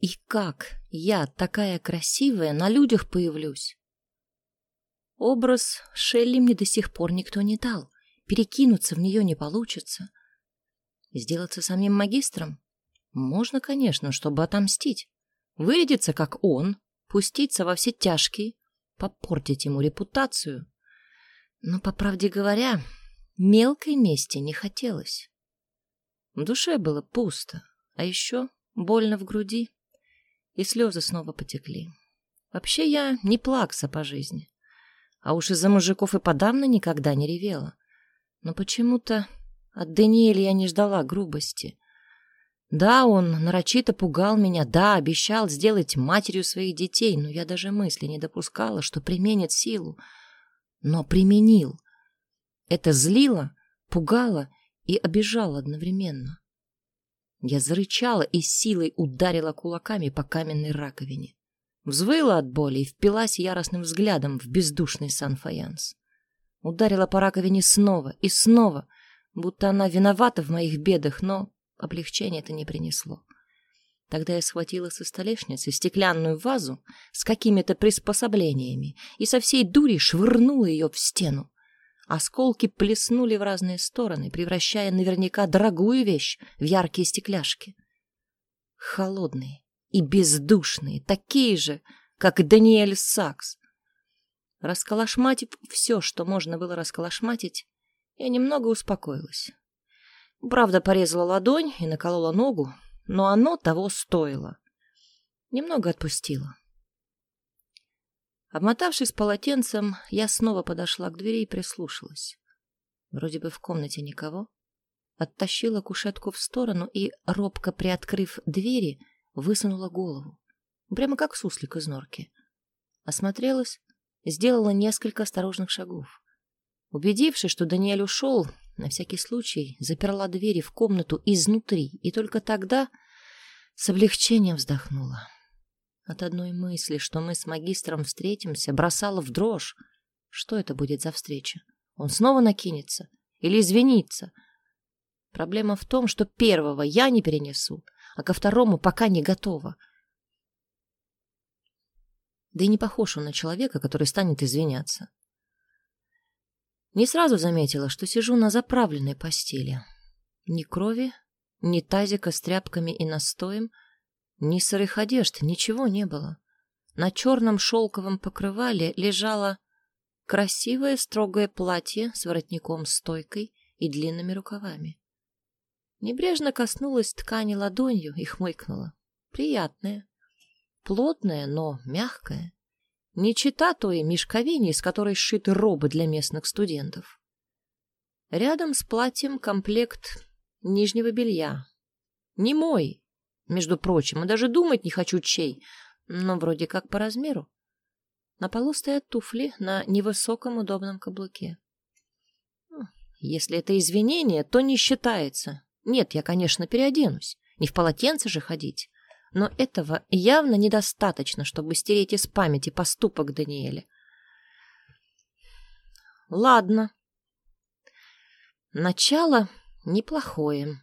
И как я, такая красивая, на людях появлюсь? Образ Шелли мне до сих пор никто не дал. Перекинуться в нее не получится. Сделаться самим магистром? Можно, конечно, чтобы отомстить. Вырядиться, как он, пуститься во все тяжкие, попортить ему репутацию. Но, по правде говоря, мелкой мести не хотелось. В душе было пусто, а еще больно в груди и слезы снова потекли. Вообще я не плакса по жизни, а уж из-за мужиков и подавно никогда не ревела. Но почему-то от Даниэля я не ждала грубости. Да, он нарочито пугал меня, да, обещал сделать матерью своих детей, но я даже мысли не допускала, что применит силу. Но применил. Это злило, пугало и обижало одновременно. Я зарычала и силой ударила кулаками по каменной раковине. Взвыла от боли и впилась яростным взглядом в бездушный сан-фаянс. Ударила по раковине снова и снова, будто она виновата в моих бедах, но облегчения это не принесло. Тогда я схватила со столешницы стеклянную вазу с какими-то приспособлениями и со всей дури швырнула ее в стену. Осколки плеснули в разные стороны, превращая наверняка дорогую вещь в яркие стекляшки. Холодные и бездушные, такие же, как Даниэль Сакс. Расколошматив все, что можно было расколошматить, я немного успокоилась. Правда, порезала ладонь и наколола ногу, но оно того стоило. Немного отпустила. Обмотавшись полотенцем, я снова подошла к двери и прислушалась. Вроде бы в комнате никого. Оттащила кушетку в сторону и, робко приоткрыв двери, высунула голову. Прямо как суслик из норки. Осмотрелась, сделала несколько осторожных шагов. Убедившись, что Даниэль ушел, на всякий случай заперла двери в комнату изнутри, и только тогда с облегчением вздохнула. От одной мысли, что мы с магистром встретимся, бросала в дрожь. Что это будет за встреча? Он снова накинется? Или извинится? Проблема в том, что первого я не перенесу, а ко второму пока не готова. Да и не похож он на человека, который станет извиняться. Не сразу заметила, что сижу на заправленной постели. Ни крови, ни тазика с тряпками и настоем — ни сырых одежд, ничего не было. На черном шелковом покрывале лежало красивое строгое платье с воротником-стойкой и длинными рукавами. Небрежно коснулась ткани ладонью и хмыкнула. Приятная. Плотная, но мягкая. Не чита той мешковине, из которой сшиты робы для местных студентов. Рядом с платьем комплект нижнего белья. Не мой, между прочим, и даже думать не хочу чей, но вроде как по размеру. На полу стоят туфли на невысоком удобном каблуке. Если это извинение, то не считается. Нет, я, конечно, переоденусь. Не в полотенце же ходить. Но этого явно недостаточно, чтобы стереть из памяти поступок Даниэля. Ладно. Начало неплохое.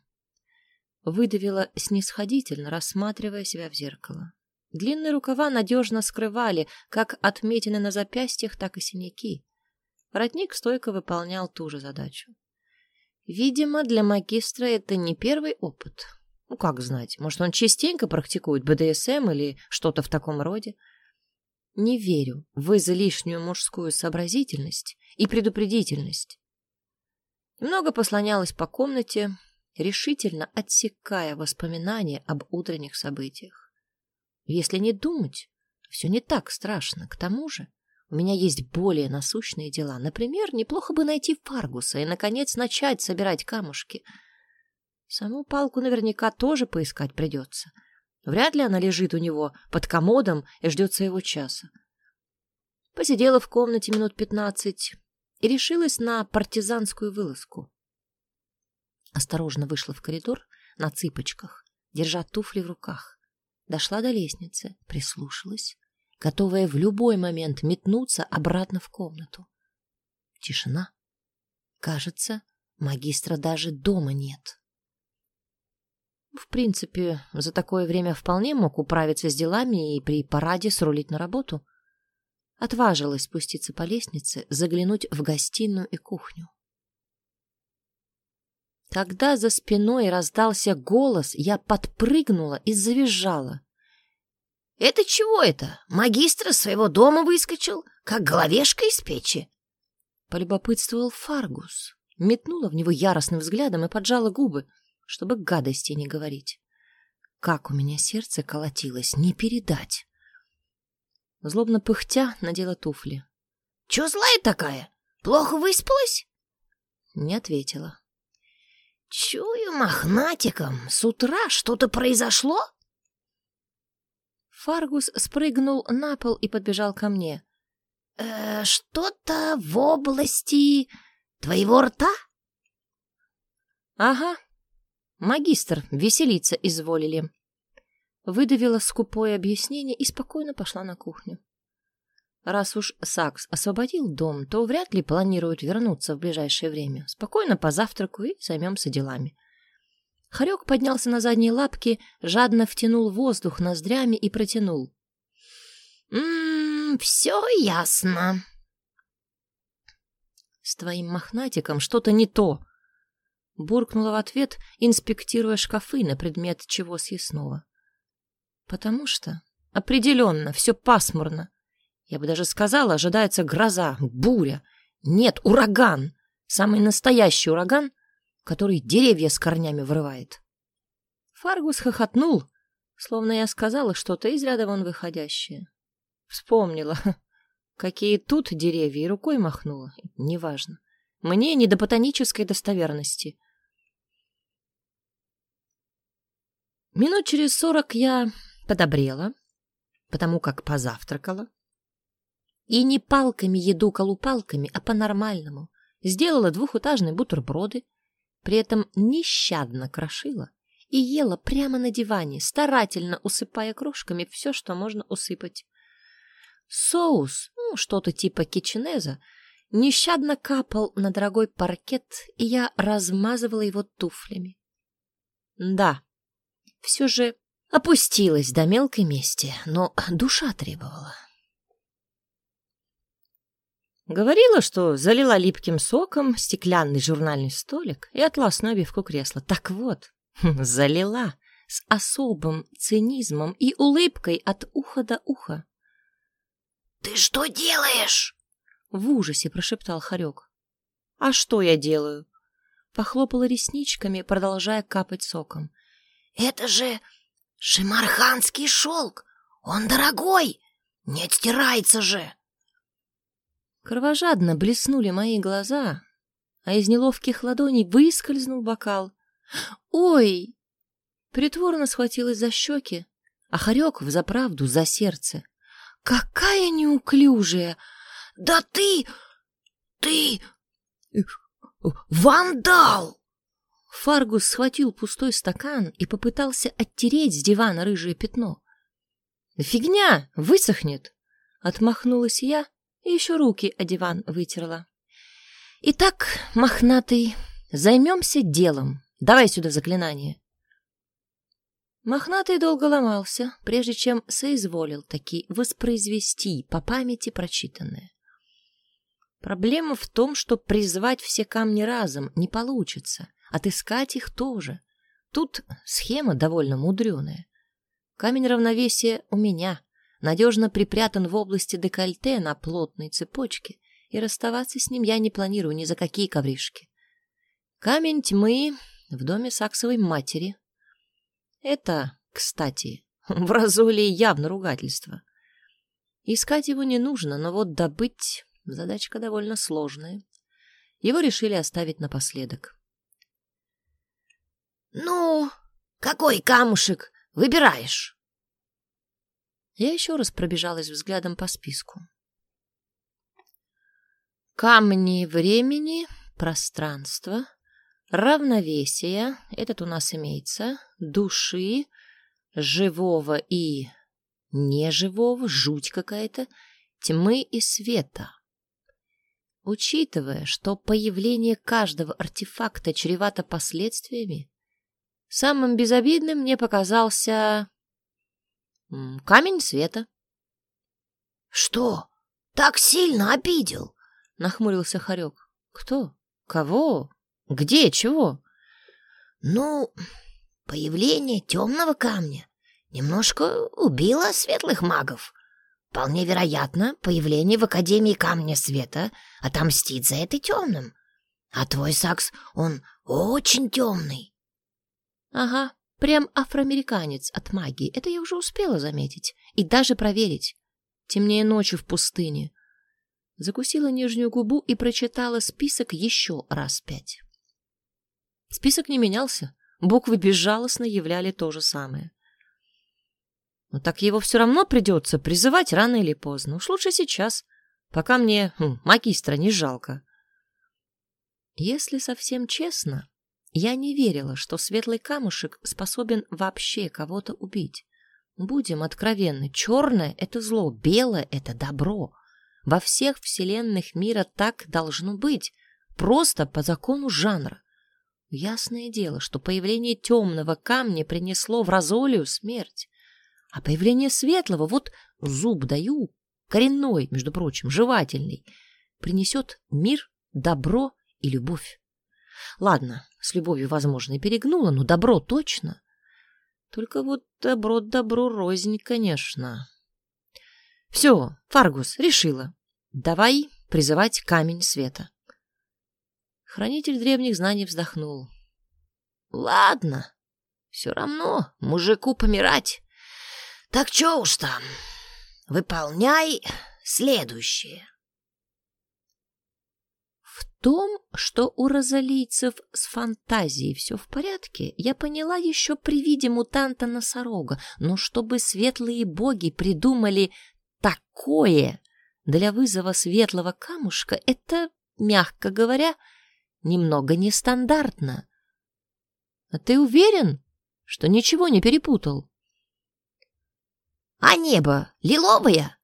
Выдавила снисходительно, рассматривая себя в зеркало. Длинные рукава надежно скрывали как отметины на запястьях, так и синяки. Воротник стойко выполнял ту же задачу. Видимо, для магистра это не первый опыт. Ну, как знать, может, он частенько практикует БДСМ или что-то в таком роде. Не верю в излишнюю мужскую сообразительность и предупредительность. Немного послонялась по комнате, решительно отсекая воспоминания об утренних событиях. Если не думать, то все не так страшно. К тому же у меня есть более насущные дела. Например, неплохо бы найти Фаргуса и, наконец, начать собирать камушки. Саму палку наверняка тоже поискать придется. Вряд ли она лежит у него под комодом и ждет своего часа. Посидела в комнате минут пятнадцать и решилась на партизанскую вылазку. Осторожно вышла в коридор на цыпочках, держа туфли в руках. Дошла до лестницы, прислушалась, готовая в любой момент метнуться обратно в комнату. Тишина. Кажется, магистра даже дома нет. В принципе, за такое время вполне мог управиться с делами и при параде срулить на работу. Отважилась спуститься по лестнице, заглянуть в гостиную и кухню. Когда за спиной раздался голос, я подпрыгнула и завизжала. «Это чего это? Магистр из своего дома выскочил, как головешка из печи?» Полюбопытствовал Фаргус. Метнула в него яростным взглядом и поджала губы, чтобы гадости не говорить. Как у меня сердце колотилось, не передать. Злобно пыхтя надела туфли. — Чё злая такая? Плохо выспалась? Не ответила. — Чую мохнатиком, с утра что-то произошло? Фаргус спрыгнул на пол и подбежал ко мне. «Э, «Что-то в области твоего рта?» «Ага, магистр, веселиться изволили». Выдавила скупое объяснение и спокойно пошла на кухню. Раз уж Сакс освободил дом, то вряд ли планирует вернуться в ближайшее время. Спокойно позавтракаю и займемся делами. Хорек поднялся на задние лапки, жадно втянул воздух ноздрями и протянул. «М-м, все ясно». «С твоим мохнатиком что-то не то», — буркнула в ответ, инспектируя шкафы на предмет чего съестного. «Потому что определенно все пасмурно. Я бы даже сказала, ожидается гроза, буря. Нет, ураган. Самый настоящий ураган, который деревья с корнями вырывает. Фаргус хохотнул, словно я сказала что-то из ряда вон выходящее. Вспомнила, какие тут деревья, и рукой махнула. Неважно. Мне не до ботанической достоверности. Минут через сорок я подобрела, потому как позавтракала. И не палками еду колупалками, а по-нормальному. Сделала двухэтажные бутерброды, при этом нещадно крошила и ела прямо на диване, старательно усыпая крошками все, что можно усыпать. Соус, ну, что-то типа киченеза, нещадно капал на дорогой паркет, и я размазывала его туфлями. Да, все же опустилась до мелкой мести, но душа требовала. Говорила, что залила липким соком стеклянный журнальный столик и атласную обивку кресла. Так вот, залила с особым цинизмом и улыбкой от уха до уха. «Ты что делаешь?» — в ужасе прошептал Харек. «А что я делаю?» Похлопала ресничками, продолжая капать соком. «Это же шимарханский шелк! Он дорогой! Не отстирается же!» Кровожадно блеснули мои глаза, а из неловких ладоней выскользнул бокал. «Ой!» Притворно схватилась за щеки, а Харек взаправду за сердце. «Какая неуклюжая! Да ты... ты... вандал!» Фаргус схватил пустой стакан и попытался оттереть с дивана рыжее пятно. «Фигня! Высохнет!» Отмахнулась я и еще руки о диван вытерла. Итак, мохнатый, займемся делом. Давай сюда заклинание. Мохнатый долго ломался, прежде чем соизволил таки воспроизвести по памяти прочитанное. Проблема в том, что призвать все камни разом не получится, отыскать их тоже. Тут схема довольно мудреная. Камень равновесия у меня, надежно припрятан в области декольте на плотной цепочке, и расставаться с ним я не планирую ни за какие ковришки. Камень тьмы в доме саксовой матери. Это, кстати, в разуле явно ругательство. Искать его не нужно, но вот добыть задачка довольно сложная. Его решили оставить напоследок. «Ну, какой камушек выбираешь?» Я еще раз пробежалась взглядом по списку. Камни времени, пространства, равновесия, этот у нас имеется, души, живого и неживого, жуть какая-то, тьмы и света. Учитывая, что появление каждого артефакта чревато последствиями, Самым безобидным мне показался камень света. — Что, так сильно обидел? — нахмурился Харек. — Кто? Кого? Где? Чего? — Ну, появление темного камня немножко убило светлых магов. Вполне вероятно, появление в Академии Камня Света отомстит за это темным. А твой Сакс, он очень темный. Ага, прям афроамериканец от магии. Это я уже успела заметить и даже проверить. Темнее ночью в пустыне. Закусила нижнюю губу и прочитала список еще раз пять. Список не менялся. Буквы безжалостно являли то же самое. Но так его все равно придется призывать рано или поздно. Уж лучше сейчас, пока мне хм, магистра не жалко. Если совсем честно, я не верила, что светлый камушек способен вообще кого-то убить. Будем откровенны, черное — это зло, белое — это добро. Во всех вселенных мира так должно быть, просто по закону жанра. Ясное дело, что появление темного камня принесло в Розолию смерть. А появление светлого, вот зуб даю, коренной, между прочим, жевательный, принесет мир, добро и любовь. Ладно, с любовью, возможно, и перегнула, но добро точно. Только вот добро добру рознь, конечно. Все, Фаргус, решила. Давай призывать камень света. Хранитель древних знаний вздохнул. Ладно, все равно мужику помирать. Так что уж там, выполняй следующее. Том, что у розалийцев с фантазией все в порядке, я поняла еще при виде мутанта-носорога, но чтобы светлые боги придумали такое для вызова светлого камушка, это, мягко говоря, немного нестандартно. А ты уверен, что ничего не перепутал? А небо лиловое?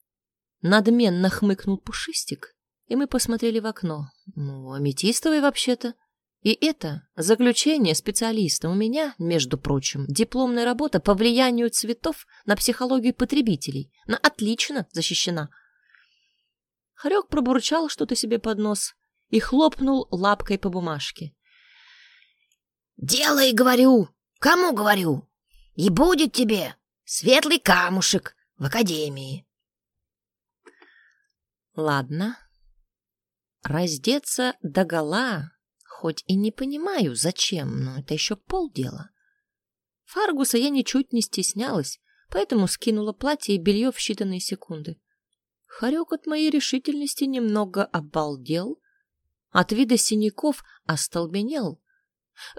Надменно хмыкнул Пушистик, и мы посмотрели в окно. Ну, аметистовое вообще-то. И это заключение специалиста у меня, между прочим, дипломная работа по влиянию цветов на психологию потребителей. Она отлично защищена. Харек пробурчал что-то себе под нос и хлопнул лапкой по бумажке. «Делай, говорю! Кому говорю? И будет тебе Светлый камушек в академии. Ладно. Раздеться догола, хоть и не понимаю, зачем, но это еще полдела. Фаргуса я ничуть не стеснялась, поэтому скинула платье и белье в считанные секунды. Харек от моей решительности немного обалдел, от вида синяков остолбенел,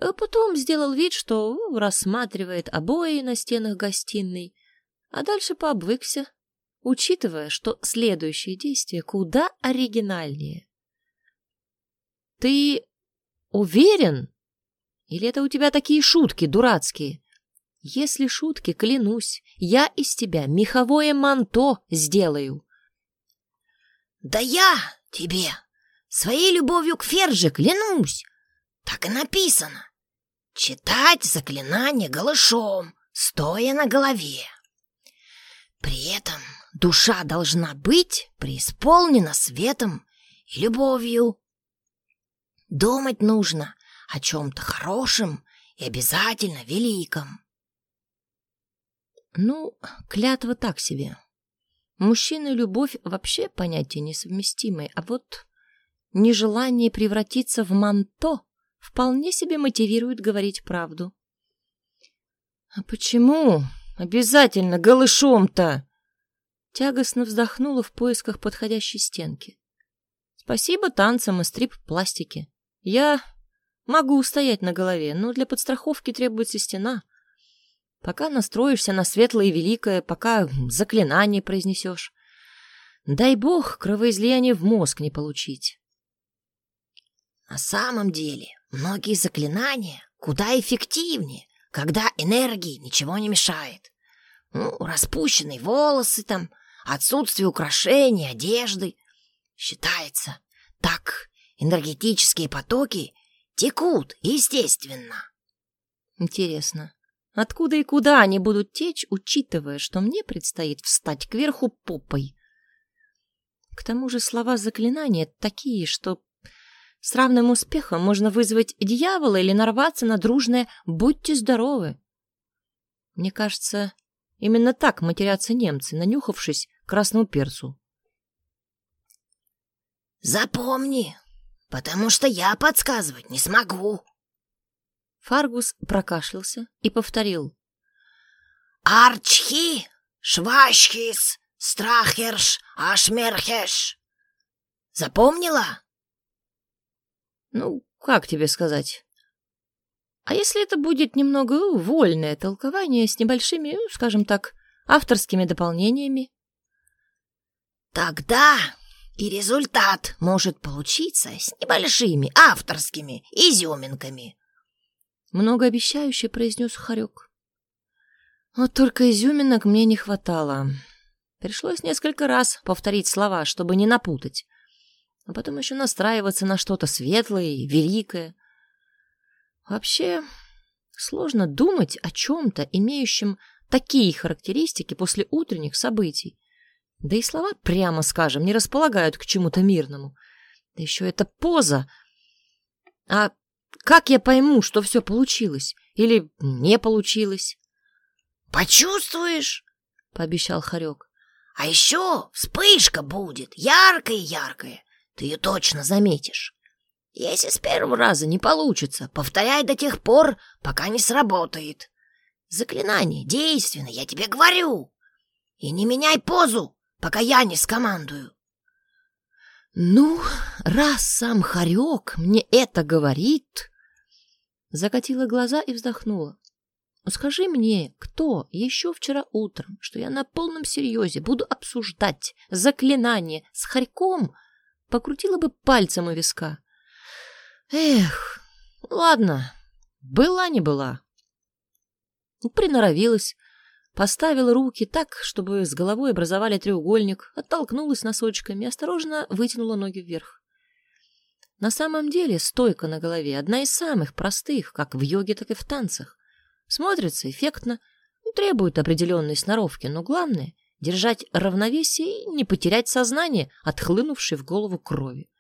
Э, потом сделал вид, что рассматривает обои на стенах гостиной, а дальше пообвыкся, учитывая, что следующее действие куда оригинальнее. «Ты уверен? Или это у тебя такие шутки дурацкие? Если шутки, клянусь, я из тебя меховое манто сделаю». «Да я тебе своей любовью к Ферже клянусь!» Так и написано. Читать заклинание голышом, стоя на голове. При этом душа должна быть преисполнена светом и любовью. Думать нужно о чем-то хорошем и обязательно великом. Ну, клятва так себе. Мужчина и любовь вообще понятия несовместимые, а вот нежелание превратиться в манто вполне себе мотивирует говорить правду. «А почему обязательно голышом-то?» Тягостно вздохнула в поисках подходящей стенки. «Спасибо танцам и стрип-пластике. Я могу устоять на голове, но для подстраховки требуется стена. Пока настроишься на светлое и великое, пока заклинание произнесешь. Дай бог кровоизлияние в мозг не получить». «На самом деле Многие заклинания куда эффективнее, когда энергии ничего не мешает. Ну, распущенные волосы там, отсутствие украшений, одежды. Считается, так энергетические потоки текут естественно. Интересно, откуда и куда они будут течь, учитывая, что мне предстоит встать кверху попой? К тому же слова заклинания такие, что с равным успехом можно вызвать дьявола или нарваться на дружное «будьте здоровы». Мне кажется, именно так матерятся немцы, нанюхавшись красному перцу. «Запомни, потому что я подсказывать не смогу». Фаргус прокашлялся и повторил. «Арчхи, швашхис, страхерш, ашмерхеш». Запомнила? Ну, как тебе сказать? А если это будет немного вольное толкование с небольшими, скажем так, авторскими дополнениями? Тогда и результат может получиться с небольшими авторскими изюминками. Многообещающе произнес Харек. Вот только изюминок мне не хватало. Пришлось несколько раз повторить слова, чтобы не напутать а потом еще настраиваться на что-то светлое и великое. Вообще, сложно думать о чем-то, имеющем такие характеристики после утренних событий. Да и слова, прямо скажем, не располагают к чему-то мирному. Да еще эта поза. А как я пойму, что все получилось? Или не получилось? «Почувствуешь?» — пообещал Харек. «А еще вспышка будет, яркая-яркая. Ты ее точно заметишь. Если с первого раза не получится, повторяй до тех пор, пока не сработает. Заклинание действенно, я тебе говорю. И не меняй позу, пока я не скомандую. Ну, раз сам Харек мне это говорит... Закатила глаза и вздохнула. Скажи мне, кто еще вчера утром, что я на полном серьезе буду обсуждать заклинание с Харьком, покрутила бы пальцем у виска. Эх, ладно, была не была. Приноровилась, поставила руки так, чтобы с головой образовали треугольник, оттолкнулась носочками и осторожно вытянула ноги вверх. На самом деле стойка на голове одна из самых простых, как в йоге, так и в танцах. Смотрится эффектно, требует определенной сноровки, но главное держать равновесие и не потерять сознание, отхлынувшей в голову крови.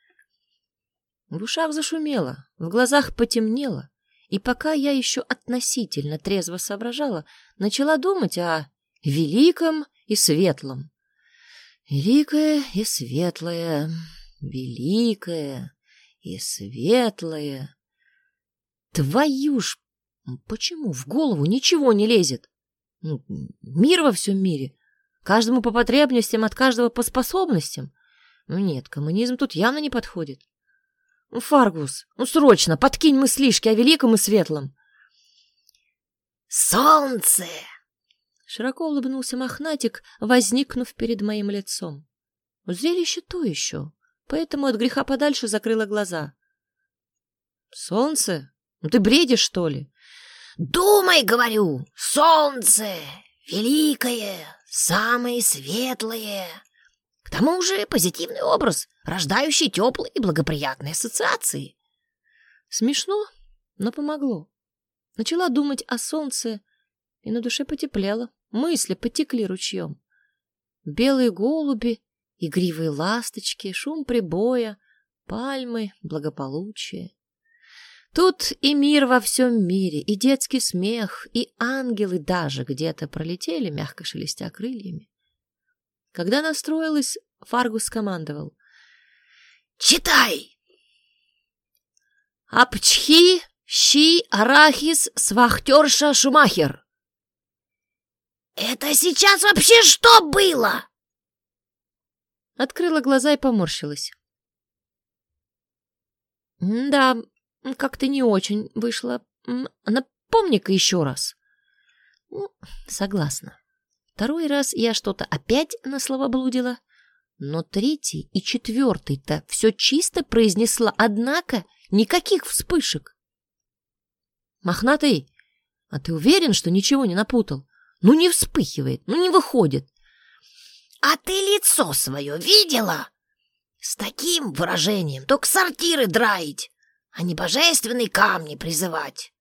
В ушах зашумело, в глазах потемнело, и пока я еще относительно трезво соображала, начала думать о великом и светлом. Великое и светлое, великое и светлое. Твою ж, почему в голову ничего не лезет? Ну, мир во всем мире, Каждому по потребностям, от каждого по способностям. Нет, коммунизм тут явно не подходит. Фаргус, ну срочно, подкинь мыслишки о великом и светлом. Солнце! Широко улыбнулся мохнатик, возникнув перед моим лицом. Зрелище то еще, поэтому от греха подальше закрыла глаза. Солнце? Ну ты бредишь, что ли? Думай, говорю, солнце! Великое, самое светлое. Тому же позитивный образ, рождающий теплые и благоприятные ассоциации. Смешно, но помогло. Начала думать о солнце, и на душе потеплело, мысли потекли ручьем. Белые голуби, игривые ласточки, шум прибоя, пальмы, благополучие. Тут и мир во всем мире, и детский смех, и ангелы даже где-то пролетели, мягко шелестя крыльями. Когда настроилась, Фаргус командовал. «Читай!» «Апчхи, щи, арахис, свахтерша, шумахер!» «Это сейчас вообще что было?» Открыла глаза и поморщилась. «Да, как-то не очень вышло. Напомни-ка еще раз. Ну, согласна. Второй раз я что-то опять на слова блудила, но третий и четвертый-то все чисто произнесла, однако никаких вспышек. Мохнатый, а ты уверен, что ничего не напутал? Ну, не вспыхивает, ну, не выходит. А ты лицо свое видела? С таким выражением только сортиры драить а не божественные камни призывать.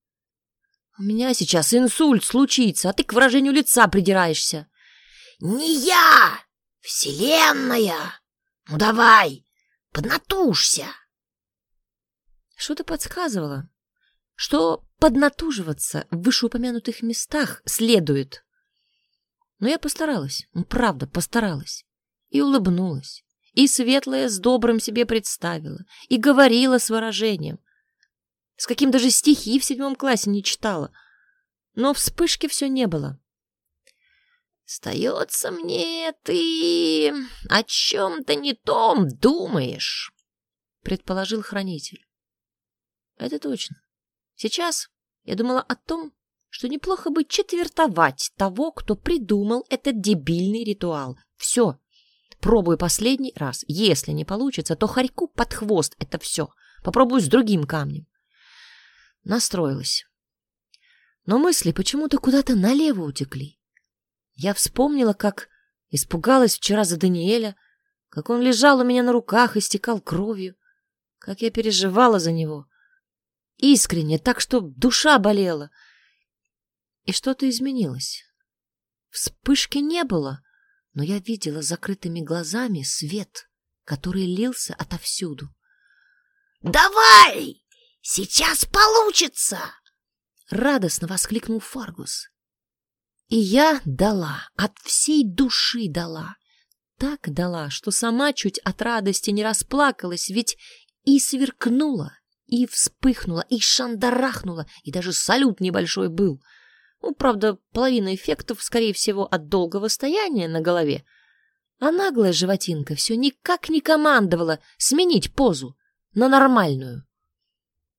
У меня сейчас инсульт случится, а ты к выражению лица придираешься. Не я! Вселенная! Ну давай, поднатужься!» Что-то подсказывало, что поднатуживаться в вышеупомянутых местах следует. Но я постаралась, ну, правда, постаралась. И улыбнулась, и светлое с добрым себе представила, и говорила с выражением. С каким даже стихи в седьмом классе не читала. Но вспышки все не было. «Сдается мне, ты о чем-то не том думаешь», — предположил хранитель. Это точно. Сейчас я думала о том, что неплохо бы четвертовать того, кто придумал этот дебильный ритуал. Все. Пробую последний раз. Если не получится, то хорьку под хвост это все. Попробую с другим камнем. Настроилась. Но мысли почему-то куда-то налево утекли. Я вспомнила, как испугалась вчера за Даниэля, как он лежал у меня на руках и стекал кровью, как я переживала за него. Искренне, так что душа болела. И что-то изменилось. Вспышки не было, но я видела закрытыми глазами свет, который лился отовсюду. «Давай! Сейчас получится!» Радостно воскликнул Фаргус. И я дала, от всей души дала. Так дала, что сама чуть от радости не расплакалась, ведь и сверкнула, и вспыхнула, и шандарахнула, и даже салют небольшой был. Ну, правда, половина эффектов, скорее всего, от долгого стояния на голове. А наглая животинка все никак не командовала сменить позу на нормальную.